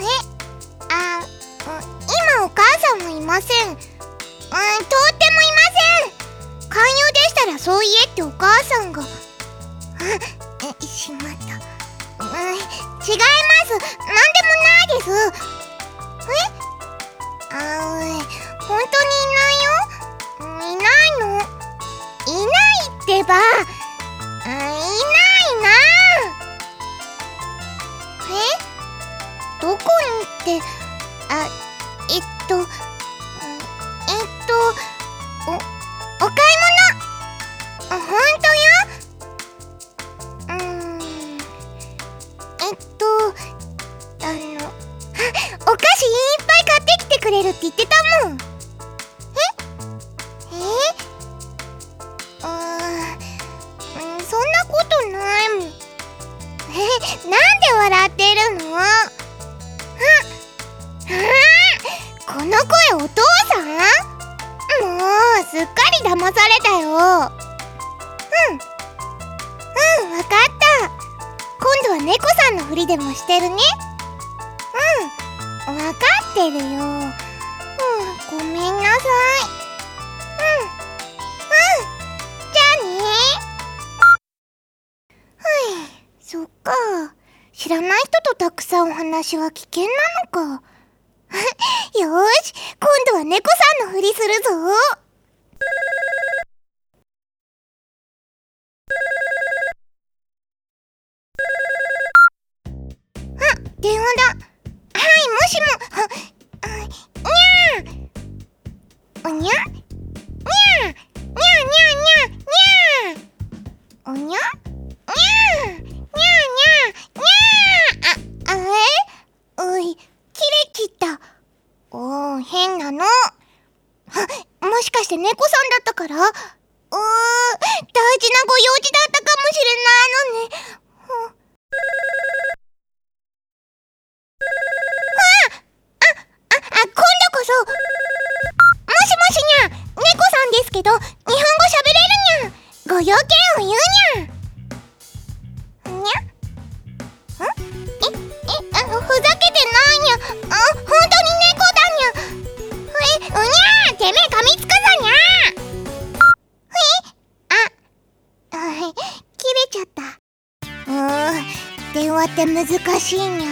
えあ今お母さんもいません。うんとってもいません。勧誘でしたらそう言えってお母さんが。あしまった。うん違います。何でもないです。ってあえっとうんえっとおお買い物？あ本当よ？うん。えっとあのあお菓子いっぱい買ってきてくれるって言ってたもん。え？え？うんそんなことない。もんえなんで笑ってるの？この声お父さん？もうすっかり騙されたよ。うん。うんわかった。今度は猫さんのふりでもしてるね。うん。わかってるよ。うんごめんなさい。うん。うん。じゃあね。はい。そっか。知らない人とたくさんお話は危険なのか。よーし今度は猫さんのふりするぞ。あ電話だ。はいもしも。して猫さんだったからうーん大事なご用事だったかもしれないのねああ、あ、今度こそ。もしもしにゃ、猫さんですけど、日本語喋れるにゃ。ご用件を言うにゃ。電話って難しいにゃ。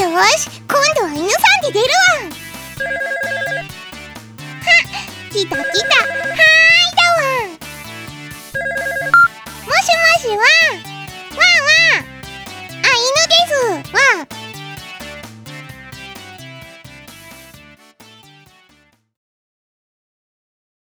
よし今度は犬さんで出るわ。は来た来た。はーいだわも。しもしわんわんわんあ犬です。わん